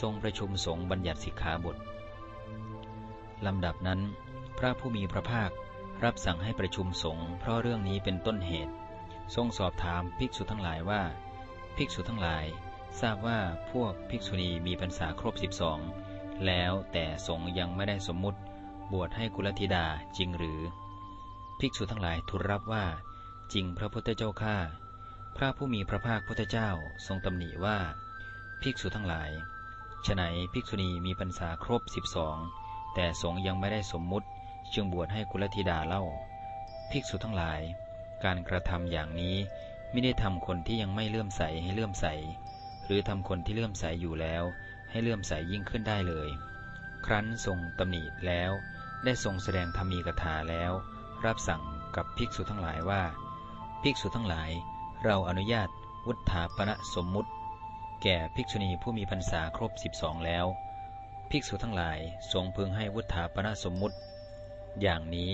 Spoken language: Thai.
ทรงประชุมสงฆ์บัญญัติสิกขาบทลำดับนั้น พระผู้มีพระภาครับสั่งให้ประชุมสงฆ์เพราะเรื่องนี้เป็นต้นเหตุ ทรงสอบถามภิกษุทั้งหลายว่า ภิกษุทั้งหลาย ทราบว่าพวกภิกษุณีมีพรรษาครบ 12 แล้วแต่สงฆ์ยังไม่ได้สมมุติ บวชให้กุลธิดาจริงหรือ ภิกษุทั้งหลายทูลรับว่า จริงพระพุทธเจ้าข้าพระผู้มีพระภาคพุทธเจ้าทรงตำหนิว่า ภิกษุทั้งหลาย ฉไหนภิกษุณีมีพรรษาครบ12แต่สงฆ์ยังไม่ได้สมมุติจึงบวชให้กุลธิดาเล่า ภิกษุทั้งหลาย การกระทำอย่างนี้ไม่ได้ทำคนที่ยังไม่เลื่อมใสให้เลื่อมใส หรือทำคนที่เลื่อมใสอยู่แล้ว ให้เลื่อมใสยิ่งขึ้นได้เลย ครั้นทรงตำหนิแล้ว ได้ทรงแสดงธรรมีกถาแล้ว รับสั่งกับภิกษุทั้งหลายว่า ภิกษุทั้งหลาย เราอนุญาตวุฒาปณะสมมุติ แก่ภิกษุณีผู้มีพรรษาครบ12แล้ว ภิกษุทั้งหลายทรงพึงให้วุฒาปณะสมมุติ อย่างนี้